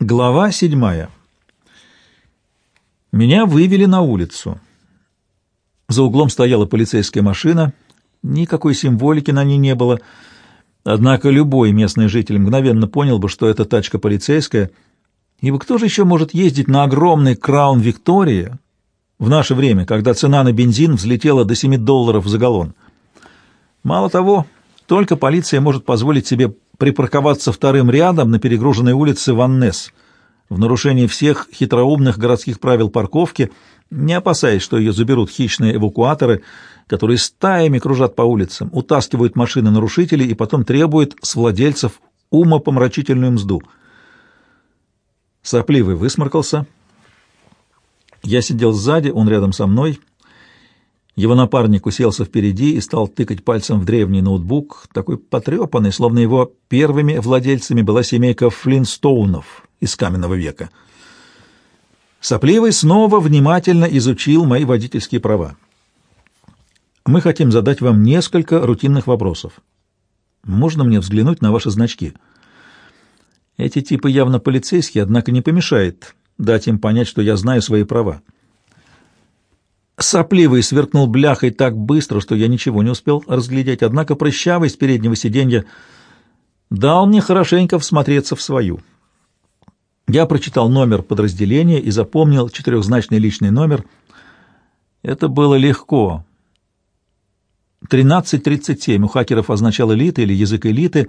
Глава седьмая. Меня вывели на улицу. За углом стояла полицейская машина, никакой символики на ней не было, однако любой местный житель мгновенно понял бы, что это тачка полицейская, ибо кто же еще может ездить на огромной Краун Виктория в наше время, когда цена на бензин взлетела до 7 долларов за галлон? Мало того, только полиция может позволить себе припарковаться вторым рядом на перегруженной улице Ваннес в нарушении всех хитроумных городских правил парковки, не опасаясь, что ее заберут хищные эвакуаторы, которые стаями кружат по улицам, утаскивают машины нарушителей и потом требуют с владельцев умопомрачительную мзду. Сопливый высморкался. Я сидел сзади, он рядом со мной — его напарник уселся впереди и стал тыкать пальцем в древний ноутбук, такой потрепанный, словно его первыми владельцами была семейка Флинстоунов из каменного века. Сопливый снова внимательно изучил мои водительские права. Мы хотим задать вам несколько рутинных вопросов. Можно мне взглянуть на ваши значки? Эти типы явно полицейские, однако не помешает дать им понять, что я знаю свои права. Сопливый сверкнул бляхой так быстро, что я ничего не успел разглядеть, однако прыщавый с переднего сиденья дал мне хорошенько всмотреться в свою. Я прочитал номер подразделения и запомнил четырехзначный личный номер. Это было легко. 1337 у хакеров означал элита или язык элиты,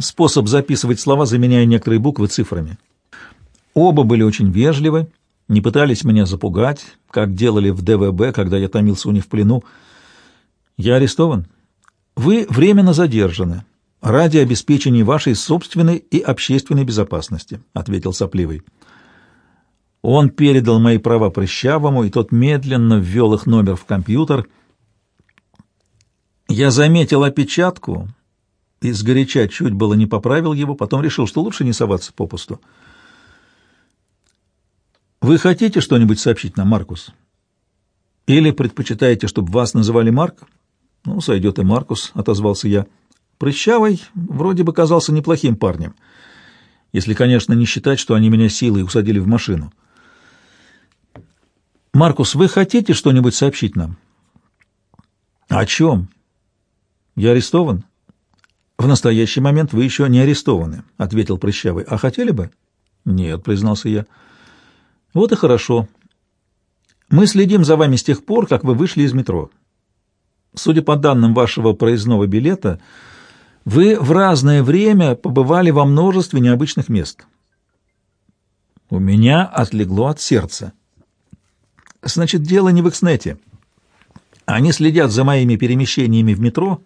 способ записывать слова, заменяя некоторые буквы цифрами. Оба были очень вежливы, не пытались меня запугать, как делали в ДВБ, когда я томился у них в плену. Я арестован. Вы временно задержаны ради обеспечения вашей собственной и общественной безопасности, ответил сопливый. Он передал мои права Прыщавому, и тот медленно ввел их номер в компьютер. Я заметил опечатку и сгоряча чуть было не поправил его, потом решил, что лучше не соваться попусту. Вы хотите что-нибудь сообщить нам, Маркус? Или предпочитаете, чтобы вас называли Марк? Ну, сойдет и Маркус, — отозвался я. Прыщавый вроде бы казался неплохим парнем, если, конечно, не считать, что они меня силой усадили в машину. Маркус, вы хотите что-нибудь сообщить нам? О чем? Я арестован? В настоящий момент вы еще не арестованы, — ответил Прыщавый. А хотели бы? Нет, — признался я. — вот и хорошо. Мы следим за вами с тех пор, как вы вышли из метро. Судя по данным вашего проездного билета, вы в разное время побывали во множестве необычных мест. У меня отлегло от сердца. Значит, дело не в Экснете. Они следят за моими перемещениями в метро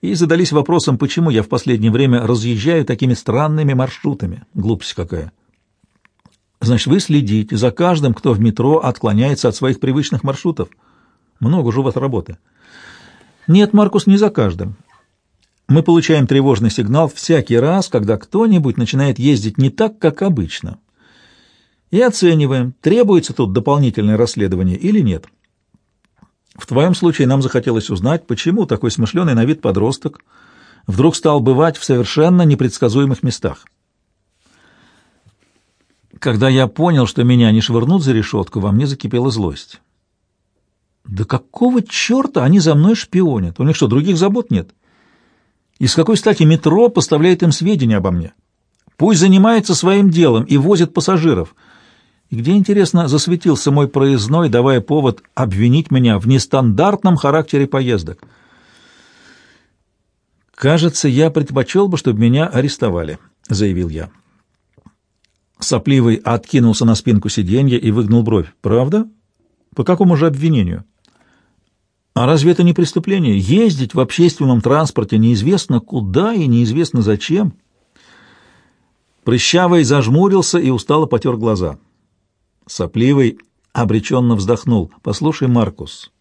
и задались вопросом, почему я в последнее время разъезжаю такими странными маршрутами. Глупость какая. Значит, вы следите за каждым, кто в метро отклоняется от своих привычных маршрутов. Много же у вас работы. Нет, Маркус, не за каждым. Мы получаем тревожный сигнал всякий раз, когда кто-нибудь начинает ездить не так, как обычно. И оцениваем, требуется тут дополнительное расследование или нет. В твоем случае нам захотелось узнать, почему такой смышленый на вид подросток вдруг стал бывать в совершенно непредсказуемых местах. Когда я понял, что меня не швырнут за решетку, во мне закипела злость. Да какого черта они за мной шпионят? У них что, других забот нет? И с какой стати метро поставляет им сведения обо мне? Пусть занимается своим делом и возит пассажиров. И где, интересно, засветился мой проездной, давая повод обвинить меня в нестандартном характере поездок? «Кажется, я предпочел бы, чтобы меня арестовали», — заявил я. Сопливый откинулся на спинку сиденья и выгнул бровь. «Правда? По какому же обвинению?» «А разве это не преступление? Ездить в общественном транспорте неизвестно куда и неизвестно зачем?» Прыщавый зажмурился и устало потер глаза. Сопливый обреченно вздохнул. «Послушай, Маркус,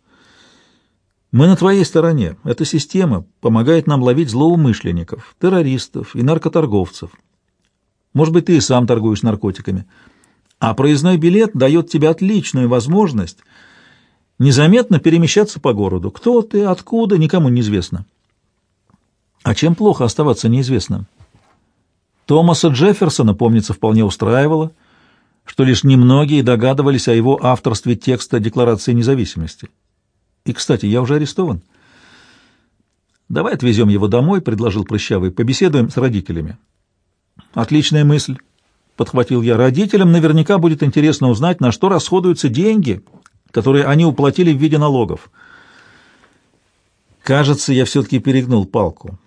мы на твоей стороне. Эта система помогает нам ловить злоумышленников, террористов и наркоторговцев. Может быть, ты и сам торгуешь наркотиками. А проездной билет дает тебе отличную возможность незаметно перемещаться по городу. Кто ты, откуда, никому неизвестно. А чем плохо оставаться неизвестным? Томаса Джефферсона, помнится, вполне устраивало, что лишь немногие догадывались о его авторстве текста Декларации независимости. И, кстати, я уже арестован. «Давай отвезем его домой», — предложил Прыщавый, — «побеседуем с родителями». «Отличная мысль», — подхватил я. «Родителям наверняка будет интересно узнать, на что расходуются деньги, которые они уплатили в виде налогов». Кажется, я все-таки перегнул палку.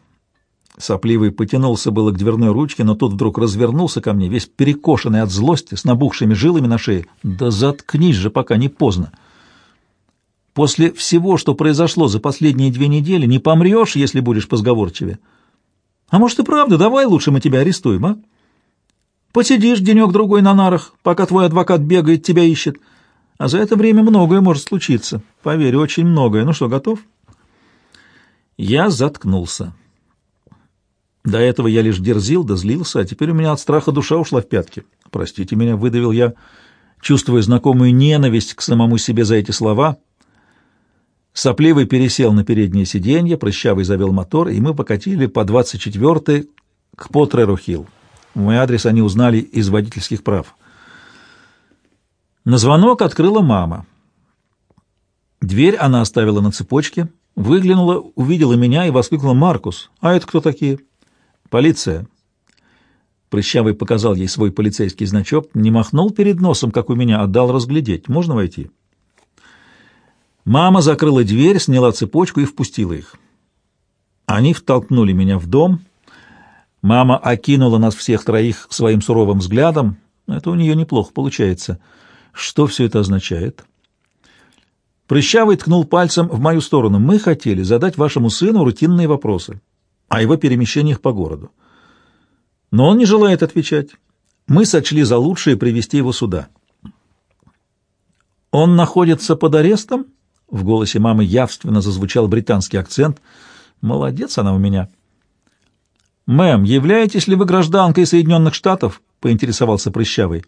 Сопливый потянулся было к дверной ручке, но тут вдруг развернулся ко мне, весь перекошенный от злости, с набухшими жилами на шее. «Да заткнись же, пока не поздно!» После всего, что произошло за последние две недели, не помрешь, если будешь позговорчивее. А может и правда, давай лучше мы тебя арестуем, а? Посидишь денек-другой на нарах, пока твой адвокат бегает, тебя ищет. А за это время многое может случиться. Поверь, очень многое. Ну что, готов? Я заткнулся. До этого я лишь дерзил да злился, а теперь у меня от страха душа ушла в пятки. Простите меня, выдавил я, чувствуя знакомую ненависть к самому себе за эти слова — Сопливый пересел на переднее сиденье, прыщавый завел мотор, и мы покатили по 24-й к Потреру-Хилл. Мой адрес они узнали из водительских прав. На звонок открыла мама. Дверь она оставила на цепочке, выглянула, увидела меня и воскликнула «Маркус, а это кто такие?» «Полиция». Прыщавый показал ей свой полицейский значок, не махнул перед носом, как у меня, а дал разглядеть. «Можно войти?» Мама закрыла дверь, сняла цепочку и впустила их. Они втолкнули меня в дом. Мама окинула нас всех троих своим суровым взглядом. Это у нее неплохо получается. Что все это означает? Прыщавый ткнул пальцем в мою сторону. Мы хотели задать вашему сыну рутинные вопросы о его перемещениях по городу. Но он не желает отвечать. Мы сочли за лучшее привести его сюда. Он находится под арестом? В голосе мамы явственно зазвучал британский акцент. «Молодец она у меня». «Мэм, являетесь ли вы гражданкой Соединенных Штатов?» — поинтересовался Прыщавый.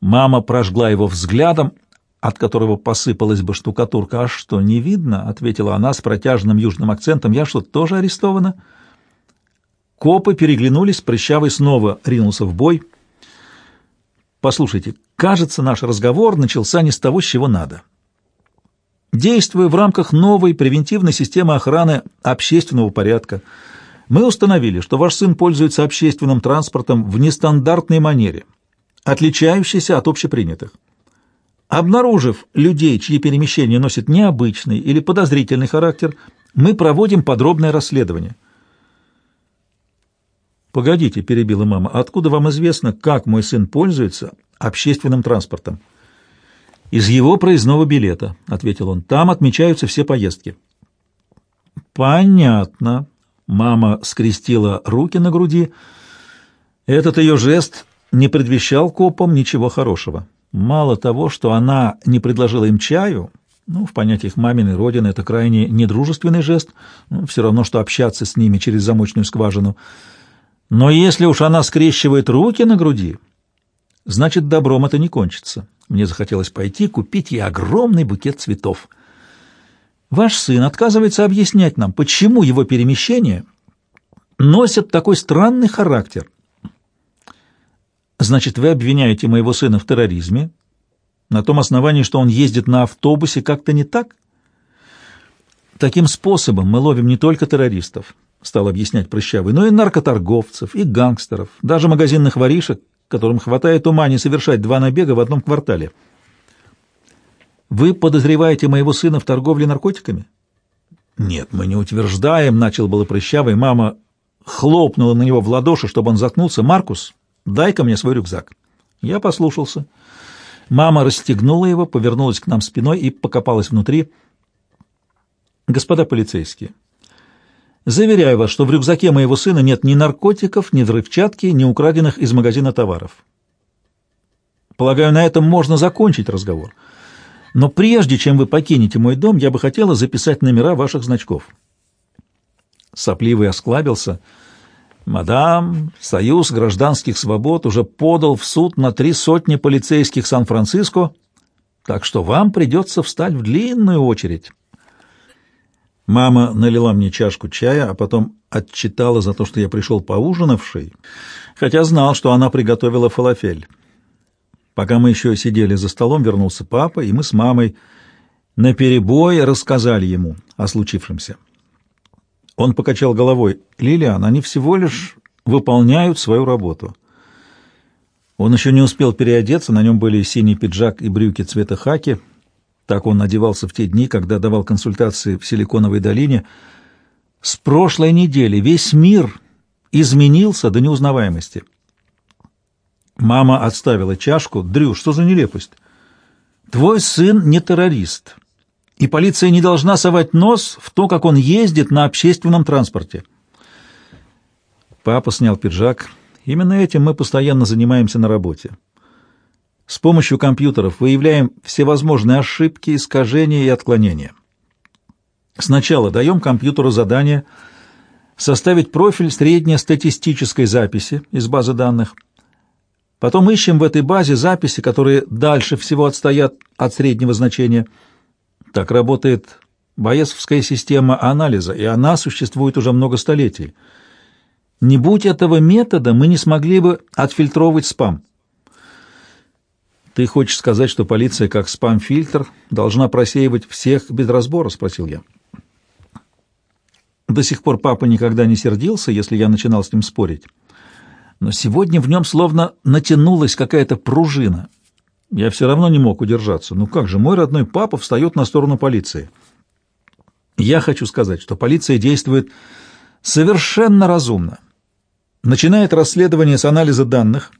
Мама прожгла его взглядом, от которого посыпалась бы штукатурка. «А что, не видно?» — ответила она с протяжным южным акцентом. «Я что, тоже арестована?» Копы переглянулись, Прыщавый снова ринулся в бой. «Послушайте, кажется, наш разговор начался не с того, с чего надо». Действуя в рамках новой превентивной системы охраны общественного порядка, мы установили, что ваш сын пользуется общественным транспортом в нестандартной манере, отличающейся от общепринятых. Обнаружив людей, чьи перемещения носят необычный или подозрительный характер, мы проводим подробное расследование. «Погодите», — перебила мама, — «откуда вам известно, как мой сын пользуется общественным транспортом?» «Из его проездного билета», — ответил он. «Там отмечаются все поездки». «Понятно». Мама скрестила руки на груди. Этот ее жест не предвещал копам ничего хорошего. Мало того, что она не предложила им чаю, ну, в понятиях маминой родины это крайне недружественный жест, ну, все равно, что общаться с ними через замочную скважину. Но если уж она скрещивает руки на груди, значит, добром это не кончится. Мне захотелось пойти купить ей огромный букет цветов. Ваш сын отказывается объяснять нам, почему его перемещения носят такой странный характер. Значит, вы обвиняете моего сына в терроризме на том основании, что он ездит на автобусе как-то не так? Таким способом мы ловим не только террористов, стал объяснять Прыщавый, но и наркоторговцев, и гангстеров, даже магазинных воришек, которым хватает ума не совершать два набега в одном квартале. Вы подозреваете моего сына в торговле наркотиками? Нет, мы не утверждаем, начал было прыщавый. Мама хлопнула на него в ладоши, чтобы он заткнулся. Маркус, дай-ка мне свой рюкзак. Я послушался. Мама расстегнула его, повернулась к нам спиной и покопалась внутри. Господа полицейские, Заверяю вас, что в рюкзаке моего сына нет ни наркотиков, ни взрывчатки, ни украденных из магазина товаров. Полагаю, на этом можно закончить разговор. Но прежде чем вы покинете мой дом, я бы хотела записать номера ваших значков. Сопливый осклабился. Мадам, Союз гражданских свобод уже подал в суд на три сотни полицейских Сан-Франциско, так что вам придется встать в длинную очередь. Мама налила мне чашку чая, а потом отчитала за то, что я пришел поужинавший, хотя знал, что она приготовила фалафель. Пока мы еще сидели за столом, вернулся папа, и мы с мамой наперебой рассказали ему о случившемся. Он покачал головой. «Лилиан, они всего лишь выполняют свою работу». Он еще не успел переодеться, на нем были синий пиджак и брюки цвета хаки. Так он одевался в те дни, когда давал консультации в Силиконовой долине. С прошлой недели весь мир изменился до неузнаваемости. Мама отставила чашку. «Дрю, что за нелепость? Твой сын не террорист, и полиция не должна совать нос в то, как он ездит на общественном транспорте». Папа снял пиджак. «Именно этим мы постоянно занимаемся на работе. С помощью компьютеров выявляем всевозможные ошибки, искажения и отклонения. Сначала даем компьютеру задание составить профиль среднестатистической записи из базы данных – Потом ищем в этой базе записи, которые дальше всего отстоят от среднего значения. Так работает Боесовская система анализа, и она существует уже много столетий. Не будь этого метода, мы не смогли бы отфильтровывать спам. «Ты хочешь сказать, что полиция, как спам-фильтр, должна просеивать всех без разбора?» — спросил я. До сих пор папа никогда не сердился, если я начинал с ним спорить но сегодня в нем словно натянулась какая-то пружина. Я все равно не мог удержаться. Ну как же, мой родной папа встает на сторону полиции. Я хочу сказать, что полиция действует совершенно разумно. Начинает расследование с анализа данных,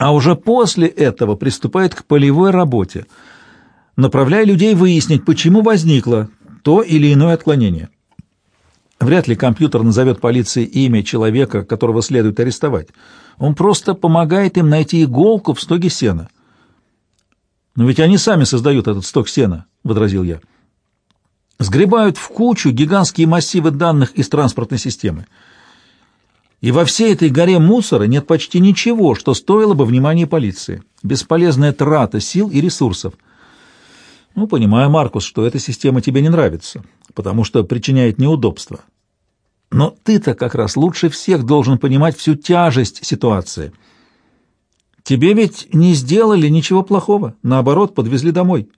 а уже после этого приступает к полевой работе, направляя людей выяснить, почему возникло то или иное отклонение. Вряд ли компьютер назовет полиции имя человека, которого следует арестовать. Он просто помогает им найти иголку в стоге сена. «Но ведь они сами создают этот сток сена», — возразил я. «Сгребают в кучу гигантские массивы данных из транспортной системы. И во всей этой горе мусора нет почти ничего, что стоило бы внимания полиции. Бесполезная трата сил и ресурсов. Ну, понимаю, Маркус, что эта система тебе не нравится, потому что причиняет неудобства. Но ты-то как раз лучше всех должен понимать всю тяжесть ситуации. Тебе ведь не сделали ничего плохого, наоборот, подвезли домой.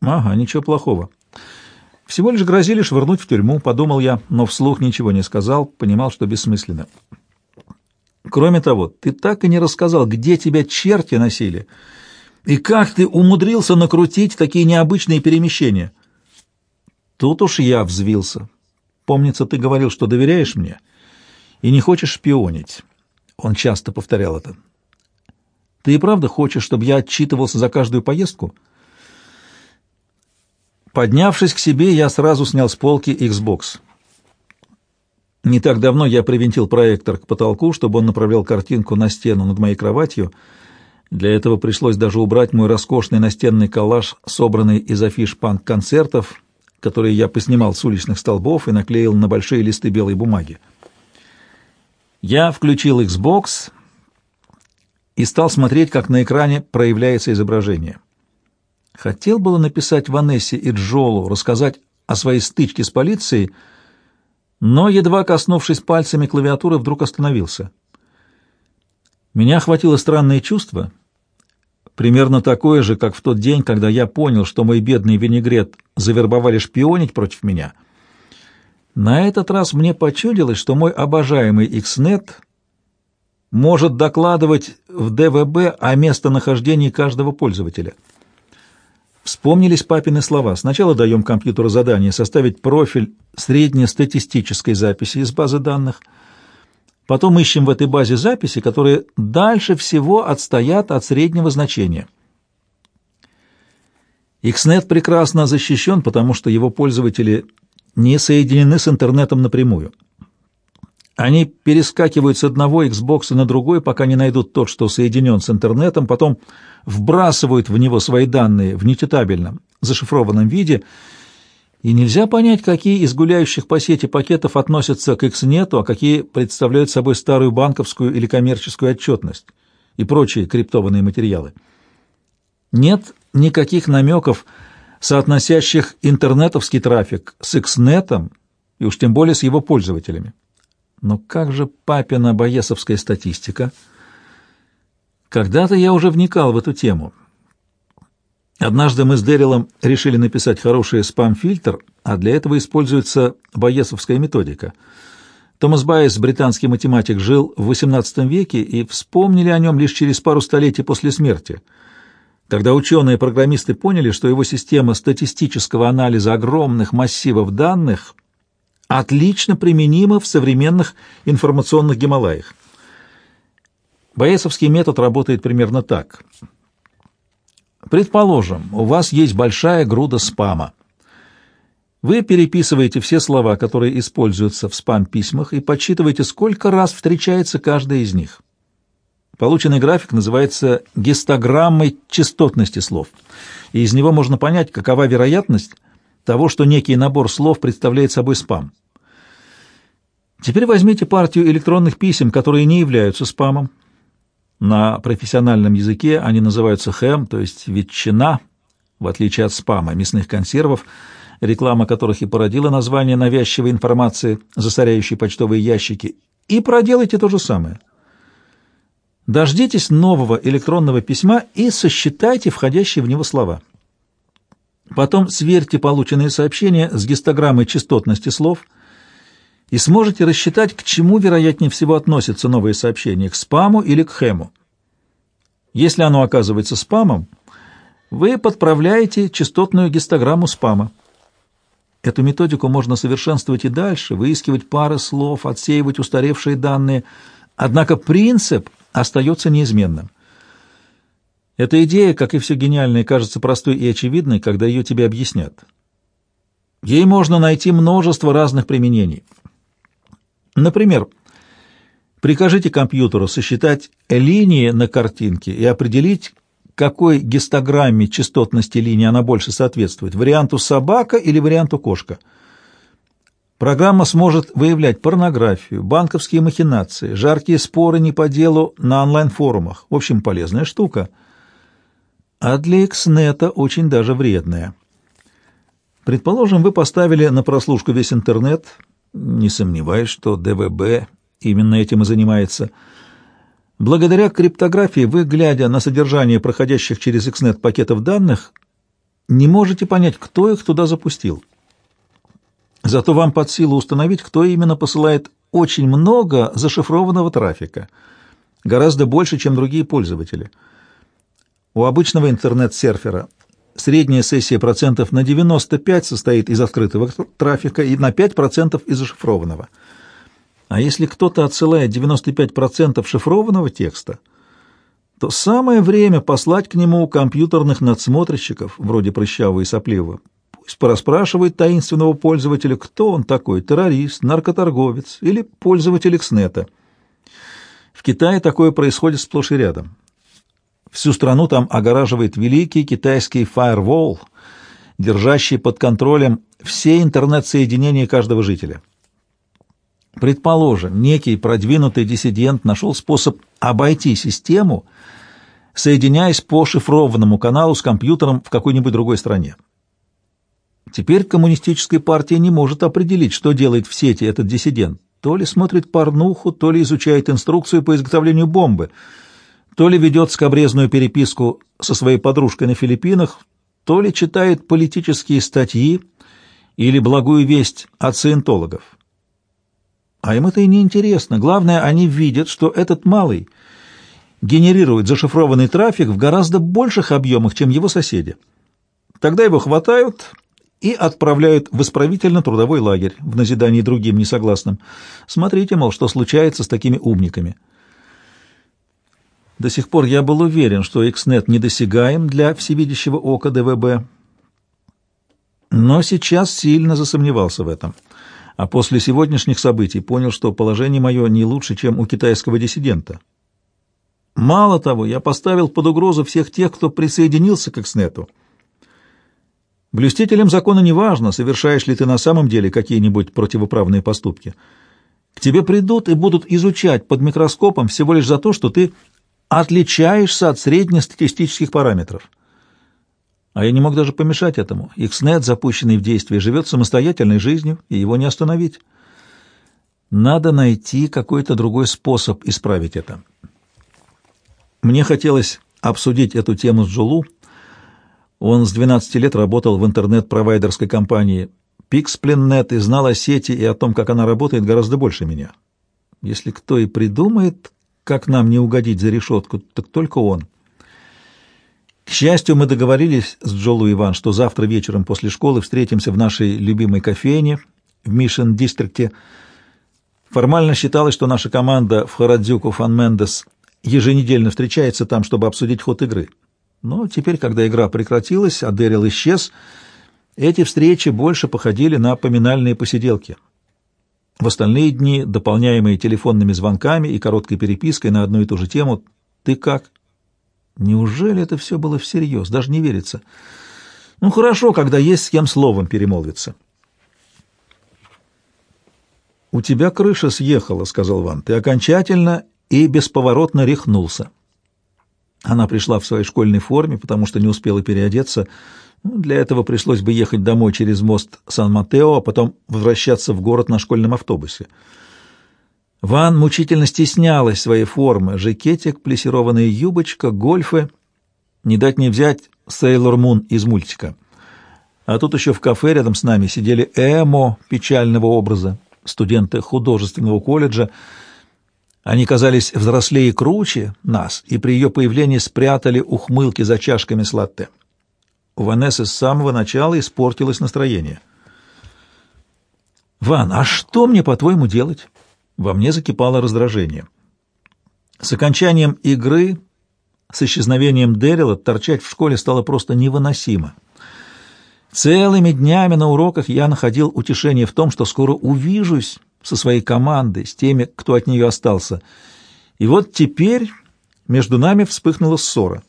Ага, ничего плохого. Всего лишь грозили швырнуть в тюрьму, подумал я, но вслух ничего не сказал, понимал, что бессмысленно. Кроме того, ты так и не рассказал, где тебя черти носили, и как ты умудрился накрутить такие необычные перемещения. Тут уж я взвился. Помнится, ты говорил, что доверяешь мне и не хочешь шпионить. Он часто повторял это. Ты и правда хочешь, чтобы я отчитывался за каждую поездку? Поднявшись к себе, я сразу снял с полки Xbox. Не так давно я привинтил проектор к потолку, чтобы он направлял картинку на стену над моей кроватью. Для этого пришлось даже убрать мой роскошный настенный коллаж, собранный из афиш панк-концертов, которые я поснимал с уличных столбов и наклеил на большие листы белой бумаги. Я включил Xbox и стал смотреть, как на экране проявляется изображение. Хотел было написать Ванессе и Джолу, рассказать о своей стычке с полицией, но, едва коснувшись пальцами клавиатуры, вдруг остановился. Меня охватило странное чувство — Примерно такое же, как в тот день, когда я понял, что мой бедный винегрет завербовали шпионить против меня. На этот раз мне почудилось, что мой обожаемый XNet может докладывать в ДВБ о местонахождении каждого пользователя. Вспомнились папины слова. Сначала даем компьютеру задание составить профиль среднестатистической записи из базы данных – Потом ищем в этой базе записи, которые дальше всего отстоят от среднего значения. XNet прекрасно защищен, потому что его пользователи не соединены с интернетом напрямую. Они перескакивают с одного Xbox на другой, пока не найдут тот, что соединен с интернетом, потом вбрасывают в него свои данные в нечитабельном, зашифрованном виде – и нельзя понять, какие из гуляющих по сети пакетов относятся к XNet, а какие представляют собой старую банковскую или коммерческую отчетность и прочие криптованные материалы. Нет никаких намеков соотносящих интернетовский трафик с Xnet и уж тем более с его пользователями. Но как же папина боесовская статистика? Когда-то я уже вникал в эту тему. Однажды мы с Дэрилом решили написать хороший спам-фильтр, а для этого используется боесовская методика. Томас Байес, британский математик, жил в XVIII веке, и вспомнили о нем лишь через пару столетий после смерти — Тогда ученые-программисты поняли, что его система статистического анализа огромных массивов данных отлично применима в современных информационных Гималаях. Боесовский метод работает примерно так. Предположим, у вас есть большая груда спама. Вы переписываете все слова, которые используются в спам-письмах, и подсчитываете, сколько раз встречается каждая из них. Полученный график называется гистограммой частотности слов, и из него можно понять, какова вероятность того, что некий набор слов представляет собой спам. Теперь возьмите партию электронных писем, которые не являются спамом. На профессиональном языке они называются хэм, то есть ветчина, в отличие от спама, мясных консервов, реклама которых и породила название навязчивой информации, засоряющей почтовые ящики, и проделайте то же самое – Дождитесь нового электронного письма и сосчитайте входящие в него слова. Потом сверьте полученные сообщения с гистограммой частотности слов и сможете рассчитать, к чему вероятнее всего относятся новые сообщения, к спаму или к хэму. Если оно оказывается спамом, вы подправляете частотную гистограмму спама. Эту методику можно совершенствовать и дальше, выискивать пары слов, отсеивать устаревшие данные. Однако принцип – остается неизменным. Эта идея, как и все гениальное, кажется простой и очевидной, когда ее тебе объяснят. Ей можно найти множество разных применений. Например, прикажите компьютеру сосчитать линии на картинке и определить, какой гистограмме частотности линии она больше соответствует, варианту собака или варианту кошка – Программа сможет выявлять порнографию, банковские махинации, жаркие споры не по делу на онлайн-форумах. В общем, полезная штука. А для Xnet очень даже вредная. Предположим, вы поставили на прослушку весь интернет, не сомневаюсь, что ДВБ именно этим и занимается. Благодаря криптографии вы, глядя на содержание проходящих через Xnet пакетов данных, не можете понять, кто их туда запустил. Зато вам под силу установить, кто именно посылает очень много зашифрованного трафика, гораздо больше, чем другие пользователи. У обычного интернет-серфера средняя сессия процентов на 95 состоит из открытого трафика и на 5% из зашифрованного. А если кто-то отсылает 95% шифрованного текста, то самое время послать к нему компьютерных надсмотрщиков, вроде Прыщавого и Сопливого, Пусть порасспрашивает таинственного пользователя, кто он такой, террорист, наркоторговец или пользователь Экснета. В Китае такое происходит сплошь и рядом. Всю страну там огораживает великий китайский фаервол, держащий под контролем все интернет-соединения каждого жителя. Предположим, некий продвинутый диссидент нашел способ обойти систему, соединяясь по шифрованному каналу с компьютером в какой-нибудь другой стране. Теперь коммунистическая партия не может определить, что делает в сети этот диссидент. То ли смотрит порнуху, то ли изучает инструкцию по изготовлению бомбы, то ли ведет скобрезную переписку со своей подружкой на Филиппинах, то ли читает политические статьи или благую весть от саентологов. А им это и не интересно. Главное, они видят, что этот малый генерирует зашифрованный трафик в гораздо больших объемах, чем его соседи. Тогда его хватают и отправляют в исправительно-трудовой лагерь в назидании другим несогласным. Смотрите, мол, что случается с такими умниками. До сих пор я был уверен, что Xnet недосягаем для всевидящего ока ДВБ, но сейчас сильно засомневался в этом. А после сегодняшних событий понял, что положение мое не лучше, чем у китайского диссидента. Мало того, я поставил под угрозу всех тех, кто присоединился к Xnet. Блюстителям закона не важно, совершаешь ли ты на самом деле какие-нибудь противоправные поступки. К тебе придут и будут изучать под микроскопом всего лишь за то, что ты отличаешься от среднестатистических параметров. А я не мог даже помешать этому. Икснет, запущенный в действие, живет самостоятельной жизнью, и его не остановить. Надо найти какой-то другой способ исправить это. Мне хотелось обсудить эту тему с Джулу. Он с 12 лет работал в интернет-провайдерской компании Pixplinnet и знал о сети и о том, как она работает, гораздо больше меня. Если кто и придумает, как нам не угодить за решетку, так только он. К счастью, мы договорились с Джолу Иван, что завтра вечером после школы встретимся в нашей любимой кофейне в Мишен-дистрикте. Формально считалось, что наша команда в Харадзюку Фан Мендес еженедельно встречается там, чтобы обсудить ход игры. Но теперь, когда игра прекратилась, а Дэрил исчез, эти встречи больше походили на поминальные посиделки. В остальные дни, дополняемые телефонными звонками и короткой перепиской на одну и ту же тему «Ты как?» Неужели это все было всерьез? Даже не верится. Ну, хорошо, когда есть с кем словом перемолвиться. «У тебя крыша съехала», — сказал Ван. «Ты окончательно и бесповоротно рехнулся». Она пришла в своей школьной форме, потому что не успела переодеться. Ну, для этого пришлось бы ехать домой через мост Сан-Матео, а потом возвращаться в город на школьном автобусе. Ван мучительно стеснялась своей формы. Жакетик, плессированная юбочка, гольфы. Не дать не взять Сейлор Мун из мультика. А тут еще в кафе рядом с нами сидели эмо печального образа, студенты художественного колледжа. Они казались взрослее и круче нас, и при ее появлении спрятали ухмылки за чашками с латте. У Ванессы с самого начала испортилось настроение. «Ван, а что мне, по-твоему, делать?» Во мне закипало раздражение. С окончанием игры, с исчезновением Дэрила, торчать в школе стало просто невыносимо. Целыми днями на уроках я находил утешение в том, что скоро увижусь со своей командой, с теми, кто от нее остался. И вот теперь между нами вспыхнула ссора.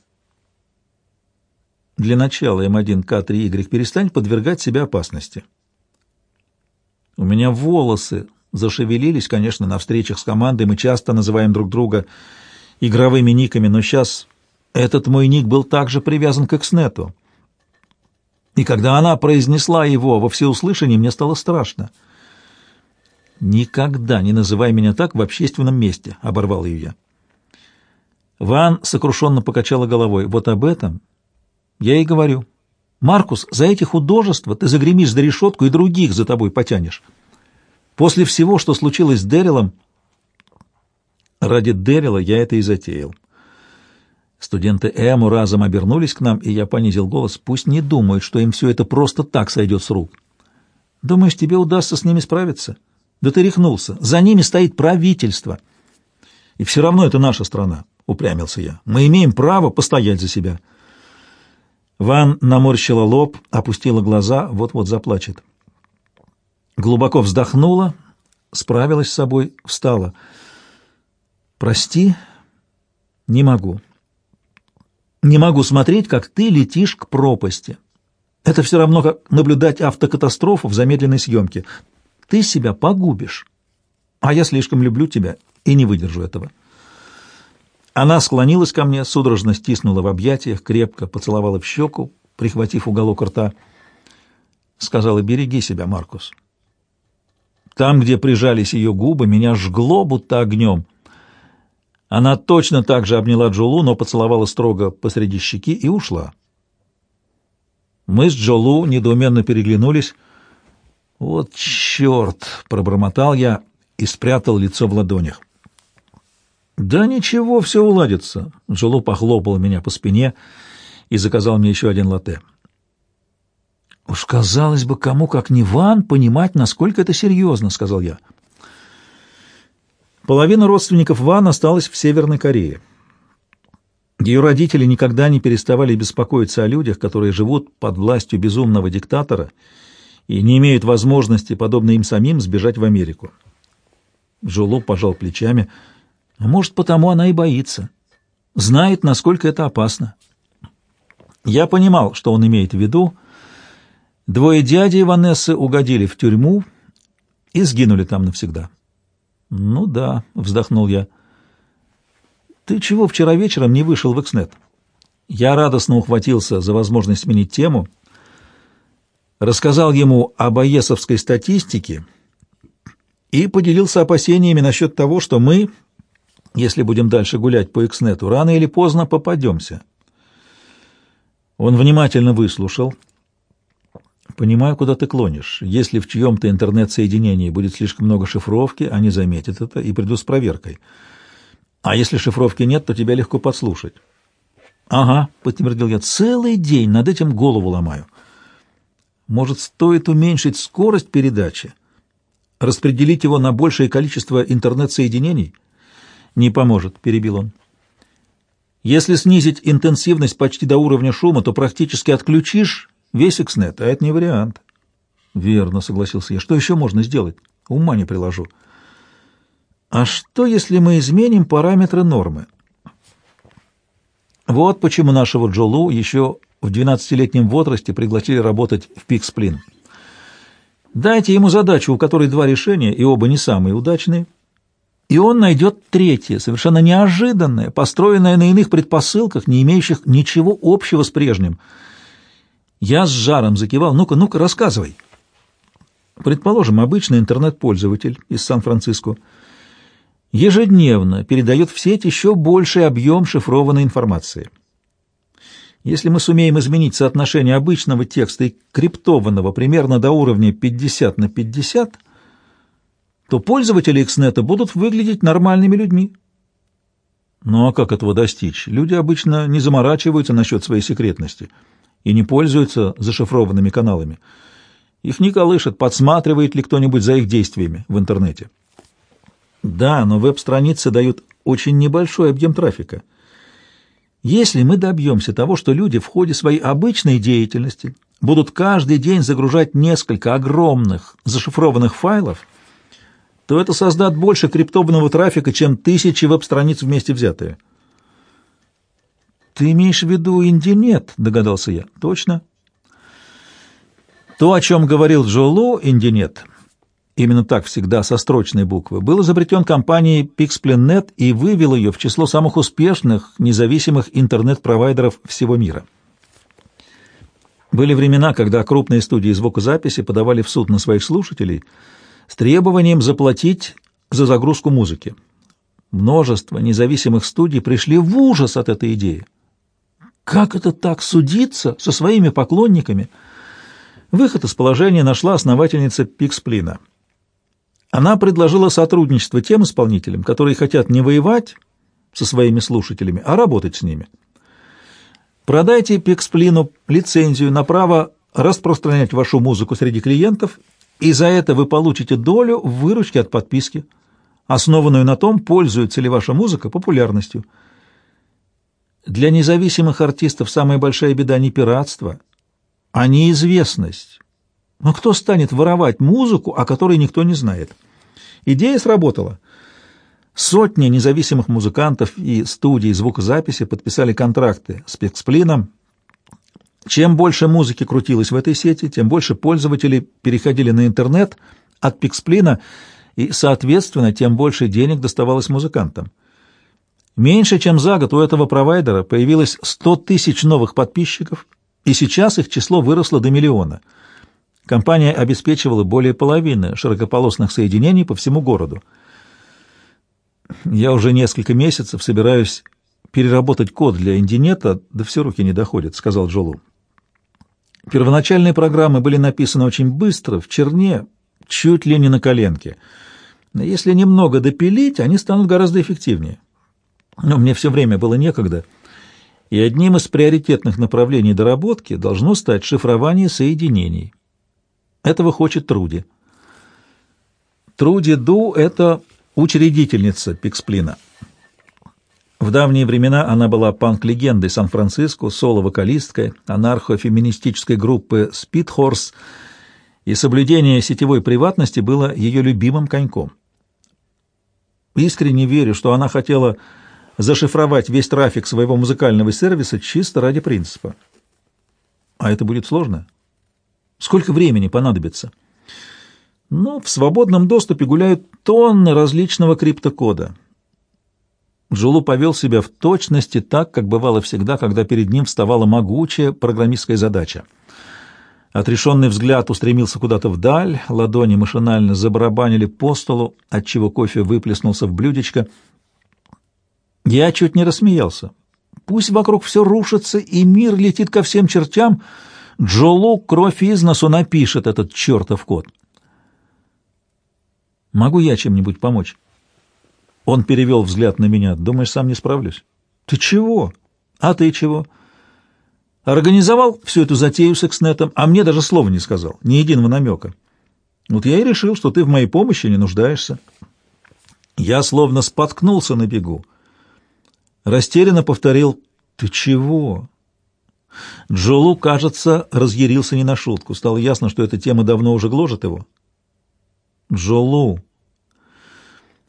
Для начала М1К3Y перестань подвергать себя опасности. У меня волосы зашевелились, конечно, на встречах с командой мы часто называем друг друга игровыми никами, но сейчас этот мой ник был также привязан к Экснету. И когда она произнесла его во всеуслышание, мне стало страшно. «Никогда не называй меня так в общественном месте», — оборвал ее я. Ван сокрушенно покачала головой. «Вот об этом я и говорю. Маркус, за эти художества ты загремишь за решетку и других за тобой потянешь». После всего, что случилось с Дэрилом, ради Дэрила я это и затеял. Студенты Эму разом обернулись к нам, и я понизил голос. Пусть не думают, что им все это просто так сойдет с рук. Думаешь, тебе удастся с ними справиться? Да ты рехнулся. За ними стоит правительство. И все равно это наша страна, — упрямился я. Мы имеем право постоять за себя. Ван наморщила лоб, опустила глаза, вот-вот заплачет. Глубоко вздохнула, справилась с собой, встала. «Прости, не могу. Не могу смотреть, как ты летишь к пропасти. Это все равно, как наблюдать автокатастрофу в замедленной съемке. Ты себя погубишь. А я слишком люблю тебя и не выдержу этого». Она склонилась ко мне, судорожно стиснула в объятиях, крепко поцеловала в щеку, прихватив уголок рта. Сказала, береги себя, Маркус. Там, где прижались ее губы, меня жгло будто огнем. Она точно так же обняла Джолу, но поцеловала строго посреди щеки и ушла. Мы с Джолу недоуменно переглянулись. «Вот черт!» — пробормотал я и спрятал лицо в ладонях. «Да ничего, все уладится». Джолу похлопал меня по спине и заказал мне еще один латте. «Уж казалось бы, кому, как не Ван, понимать, насколько это серьезно», — сказал я. Половина родственников Ван осталась в Северной Корее. Ее родители никогда не переставали беспокоиться о людях, которые живут под властью безумного диктатора и не имеют возможности, подобно им самим, сбежать в Америку. Джулу пожал плечами. А может, потому она и боится. Знает, насколько это опасно. Я понимал, что он имеет в виду, Двое дядей Ванессы угодили в тюрьму и сгинули там навсегда. «Ну да», — вздохнул я. «Ты чего вчера вечером не вышел в Экснет?» Я радостно ухватился за возможность сменить тему, рассказал ему об АЕСовской статистике и поделился опасениями насчет того, что мы, если будем дальше гулять по Экснету, рано или поздно попадемся. Он внимательно выслушал. «Понимаю, куда ты клонишь. Если в чьем-то интернет-соединении будет слишком много шифровки, они заметят это и придут с проверкой. А если шифровки нет, то тебя легко подслушать». «Ага», — подтвердил я, — «целый день над этим голову ломаю. Может, стоит уменьшить скорость передачи, распределить его на большее количество интернет-соединений?» «Не поможет», — перебил он. Если снизить интенсивность почти до уровня шума, то практически отключишь весь Экснет, а это не вариант. Верно, согласился я. Что еще можно сделать? Ума не приложу. А что, если мы изменим параметры нормы? Вот почему нашего Джолу еще в 12-летнем возрасте пригласили работать в Пиксплин. Дайте ему задачу, у которой два решения, и оба не самые удачные — и он найдет третье, совершенно неожиданное, построенное на иных предпосылках, не имеющих ничего общего с прежним. Я с жаром закивал. «Ну-ка, ну-ка, рассказывай». Предположим, обычный интернет-пользователь из Сан-Франциско ежедневно передает в сеть еще больший объем шифрованной информации. Если мы сумеем изменить соотношение обычного текста и криптованного примерно до уровня 50 на 50, то пользователи XNet будут выглядеть нормальными людьми. Ну а как этого достичь? Люди обычно не заморачиваются насчет своей секретности и не пользуются зашифрованными каналами. Их не колышет, подсматривает ли кто-нибудь за их действиями в интернете. Да, но веб-страницы дают очень небольшой объем трафика. Если мы добьемся того, что люди в ходе своей обычной деятельности будут каждый день загружать несколько огромных зашифрованных файлов, то это создаст больше криптованного трафика, чем тысячи веб-страниц вместе взятые. «Ты имеешь в виду Индинет?» — догадался я. «Точно». То, о чем говорил Джоло, Индинет, именно так всегда со строчной буквы, был изобретен компанией Pixplennet и вывел ее в число самых успешных независимых интернет-провайдеров всего мира. Были времена, когда крупные студии звукозаписи подавали в суд на своих слушателей — с требованием заплатить за загрузку музыки. Множество независимых студий пришли в ужас от этой идеи. Как это так судиться со своими поклонниками? Выход из положения нашла основательница Пиксплина. Она предложила сотрудничество тем исполнителям, которые хотят не воевать со своими слушателями, а работать с ними. Продайте Пиксплину лицензию на право распространять вашу музыку среди клиентов и за это вы получите долю в выручке от подписки, основанную на том, пользуется ли ваша музыка популярностью. Для независимых артистов самая большая беда не пиратство, а неизвестность. Но кто станет воровать музыку, о которой никто не знает? Идея сработала. Сотни независимых музыкантов и студий звукозаписи подписали контракты с Пексплином, чем больше музыки крутилось в этой сети, тем больше пользователей переходили на интернет от Пиксплина, и, соответственно, тем больше денег доставалось музыкантам. Меньше чем за год у этого провайдера появилось 100 тысяч новых подписчиков, и сейчас их число выросло до миллиона. Компания обеспечивала более половины широкополосных соединений по всему городу. Я уже несколько месяцев собираюсь переработать код для Индинета, да все руки не доходят, — сказал Джолу. Первоначальные программы были написаны очень быстро, в черне, чуть ли не на коленке. Если немного допилить, они станут гораздо эффективнее. Но мне все время было некогда, и одним из приоритетных направлений доработки должно стать шифрование соединений. Этого хочет Труди. Труди Ду — это учредительница Пиксплина. В давние времена она была панк-легендой Сан-Франциско, соло-вокалисткой анархо-феминистической группы «Спидхорс», и соблюдение сетевой приватности было ее любимым коньком. Искренне верю, что она хотела зашифровать весь трафик своего музыкального сервиса чисто ради принципа. А это будет сложно? Сколько времени понадобится? Ну, в свободном доступе гуляют тонны различного криптокода — Джулу повел себя в точности так, как бывало всегда, когда перед ним вставала могучая программистская задача. Отрешенный взгляд устремился куда-то вдаль, ладони машинально забарабанили по столу, отчего кофе выплеснулся в блюдечко. Я чуть не рассмеялся. Пусть вокруг все рушится, и мир летит ко всем чертям, Джолу кровь из носу напишет этот чертов код. Могу я чем-нибудь помочь? Он перевел взгляд на меня. Думаешь, сам не справлюсь? Ты чего? А ты чего? Организовал всю эту затею с экснетом, а мне даже слова не сказал, ни единого намека. Вот я и решил, что ты в моей помощи не нуждаешься. Я словно споткнулся на бегу. Растерянно повторил «Ты чего?» Джолу, кажется, разъярился не на шутку. Стало ясно, что эта тема давно уже гложет его. «Джолу!»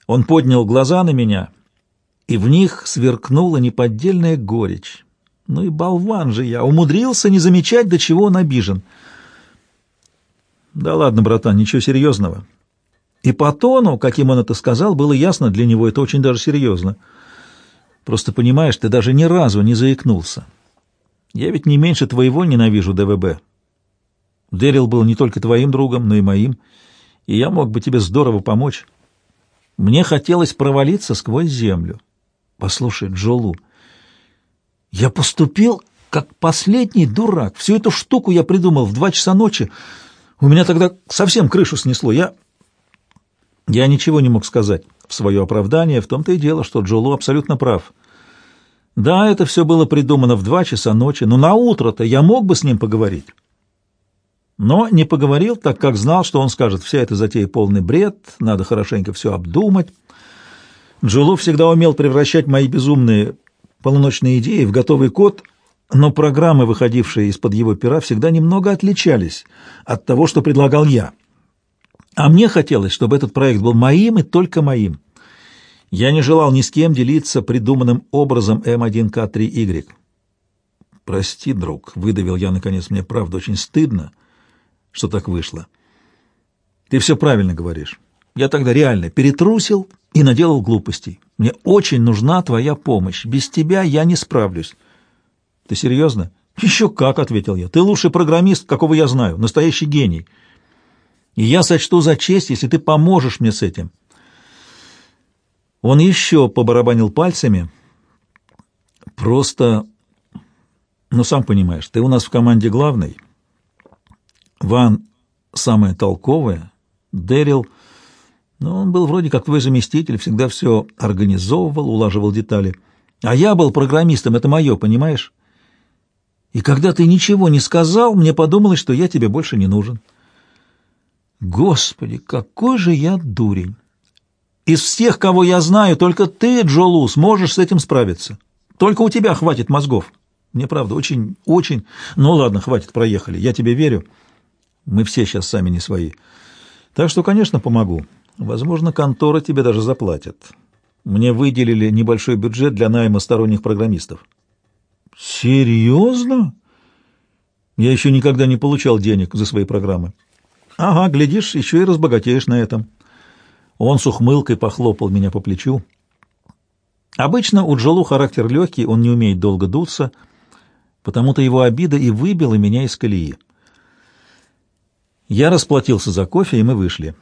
Он поднял глаза на меня, и в них сверкнула неподдельная горечь. Ну и болван же я, умудрился не замечать, до чего он обижен. Да ладно, братан, ничего серьезного. И по тону, каким он это сказал, было ясно, для него это очень даже серьезно. Просто понимаешь, ты даже ни разу не заикнулся. Я ведь не меньше твоего ненавижу ДВБ. Дэрил был не только твоим другом, но и моим, и я мог бы тебе здорово помочь». Мне хотелось провалиться сквозь землю. Послушай, Джолу, я поступил как последний дурак. Всю эту штуку я придумал в два часа ночи. У меня тогда совсем крышу снесло. Я... Я ничего не мог сказать в свое оправдание. В том-то и дело, что Джолу абсолютно прав. Да, это все было придумано в два часа ночи, но на утро-то я мог бы с ним поговорить но не поговорил, так как знал, что он скажет, вся эта затея полный бред, надо хорошенько все обдумать. Джулу всегда умел превращать мои безумные полуночные идеи в готовый код, но программы, выходившие из-под его пера, всегда немного отличались от того, что предлагал я. А мне хотелось, чтобы этот проект был моим и только моим. Я не желал ни с кем делиться придуманным образом М1К3Y. «Прости, друг», — выдавил я, наконец, мне правда очень стыдно — что так вышло. Ты все правильно говоришь. Я тогда реально перетрусил и наделал глупостей. Мне очень нужна твоя помощь. Без тебя я не справлюсь. Ты серьезно? Еще как, — ответил я. Ты лучший программист, какого я знаю, настоящий гений. И я сочту за честь, если ты поможешь мне с этим. Он еще побарабанил пальцами. Просто, ну, сам понимаешь, ты у нас в команде главный. Ван самая толковая, Дэрил, но он был вроде как твой заместитель, всегда все организовывал, улаживал детали. А я был программистом, это мое, понимаешь? И когда ты ничего не сказал, мне подумалось, что я тебе больше не нужен. Господи, какой же я дурень! Из всех, кого я знаю, только ты, Джолу, сможешь с этим справиться. Только у тебя хватит мозгов. Мне, правда, очень, очень... Ну ладно, хватит, проехали, я тебе верю. Мы все сейчас сами не свои. Так что, конечно, помогу. Возможно, контора тебе даже заплатит. Мне выделили небольшой бюджет для найма сторонних программистов. Серьезно? Я еще никогда не получал денег за свои программы. Ага, глядишь, еще и разбогатеешь на этом. Он с ухмылкой похлопал меня по плечу. Обычно у Джолу характер легкий, он не умеет долго дуться, потому-то его обида и выбила меня из колеи. Я расплатился за кофе, и мы вышли.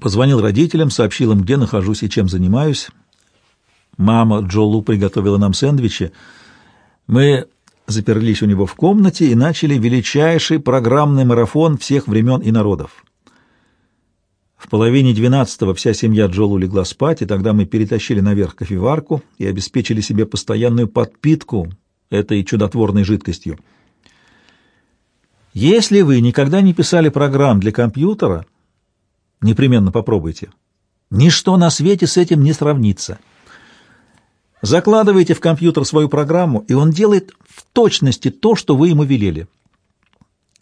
Позвонил родителям, сообщил им, где нахожусь и чем занимаюсь. Мама Джолу приготовила нам сэндвичи. Мы заперлись у него в комнате и начали величайший программный марафон всех времен и народов. В половине двенадцатого вся семья Джолу легла спать, и тогда мы перетащили наверх кофеварку и обеспечили себе постоянную подпитку этой чудотворной жидкостью. Если вы никогда не писали программ для компьютера, непременно попробуйте. Ничто на свете с этим не сравнится. Закладываете в компьютер свою программу, и он делает в точности то, что вы ему велели.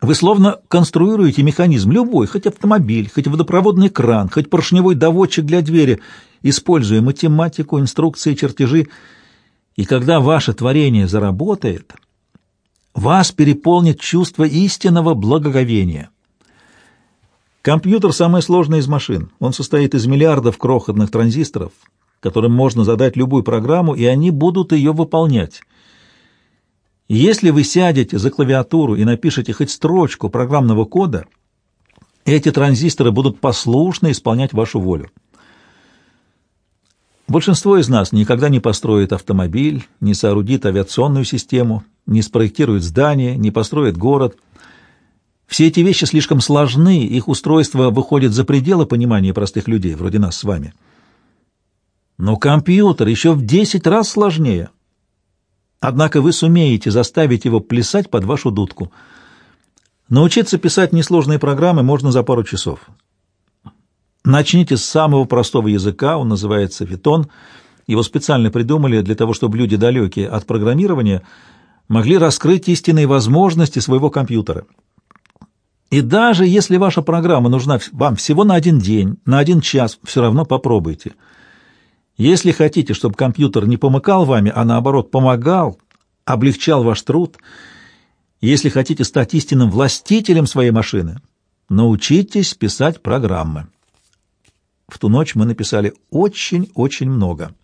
Вы словно конструируете механизм любой, хоть автомобиль, хоть водопроводный кран, хоть поршневой доводчик для двери, используя математику, инструкции, чертежи. И когда ваше творение заработает, вас переполнит чувство истинного благоговения. Компьютер – самое сложное из машин. Он состоит из миллиардов крохотных транзисторов. которым можно задать любую программу, и они будут ее выполнять. Если вы сядете за клавиатуру и напишете хоть строчку программного кода, эти транзисторы будут послушно исполнять вашу волю. Большинство из нас никогда не построит автомобиль, не соорудит авиационную систему, не спроектирует здание, не построит город. Все эти вещи слишком сложны, их устройство выходит за пределы понимания простых людей, вроде нас с вами. Но компьютер еще в 10 раз сложнее. Однако вы сумеете заставить его плясать под вашу дудку. Научиться писать несложные программы можно за пару часов. Начните с самого простого языка, он называется Python. Его специально придумали для того, чтобы люди далекие от программирования могли раскрыть истинные возможности своего компьютера. И даже если ваша программа нужна вам всего на один день, на один час, все равно попробуйте. Если хотите, чтобы компьютер не помыкал вами, а наоборот помогал, облегчал ваш труд, если хотите стать истинным властителем своей машины, научитесь писать программы. В ту ночь мы написали очень-очень много.